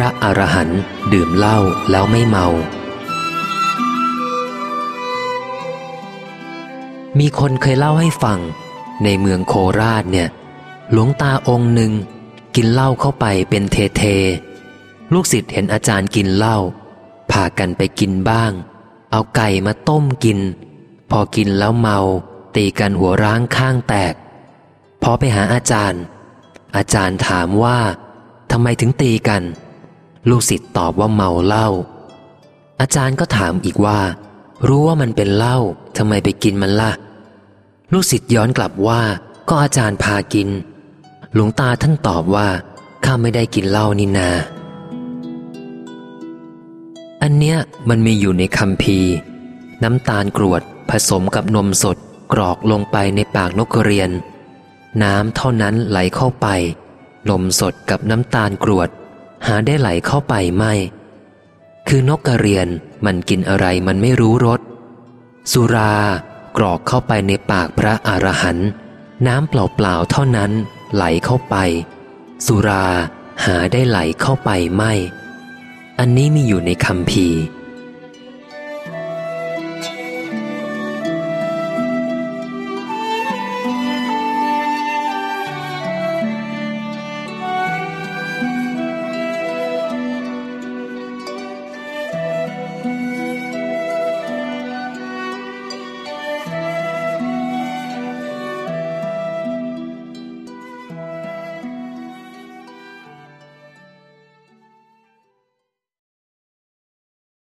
ระอรหันต์ดื่มเหล้าแล้วไม่เมา มีคนเคยเล่าให้ฟัง ในเมืองโคราชเนี่ย หลวงตาองค์หนึ่ง กินเหล้าเข้าไปเป็นเทเท ลูกศิษย์เห็นอาจารย์กินเหล้าพากันไปกินบ้าง เอาไก่มาต้มกิน พอกินแล้วเมา ตีกันหัวร้างข้างแตก พอไปหาอาจารย์ อาจารย์ถามว่าทำไมถึงตีกัน ลูกศิษย์ตอบว่าเมาเหล้า อาจารย์ก็ถามอีกว่า รู้ว่ามันเป็นเหล้าทำไมไปกินมันล่ะ ลูกศิษย์ย้อนกลับว่า ก็อาจารย์พากิน หลวงตาท่านตอบว่าข้าไม่ได้กินเหล้านี่นา อันเนี้ยมันมีอยู่ในคำพีร์น้ำตาลกรวดผสมกับนมสดกรอกลงไปในปากนกกระเรียน น้ำเท่านั้นไหลเข้าไป นมสดกับน้ำตาลกรวด หาได้ไหลเข้าไปไม่ คือนกกระเรียนมันกินอะไรมันไม่รู้รส สุรากรอกเข้าไปในปากพระอรหันต์น้ำเปล่าๆเท่านั้นไหลเข้าไป สุราหาได้ไหลเข้าไปไม่ อันนี้มีอยู่ในคำพี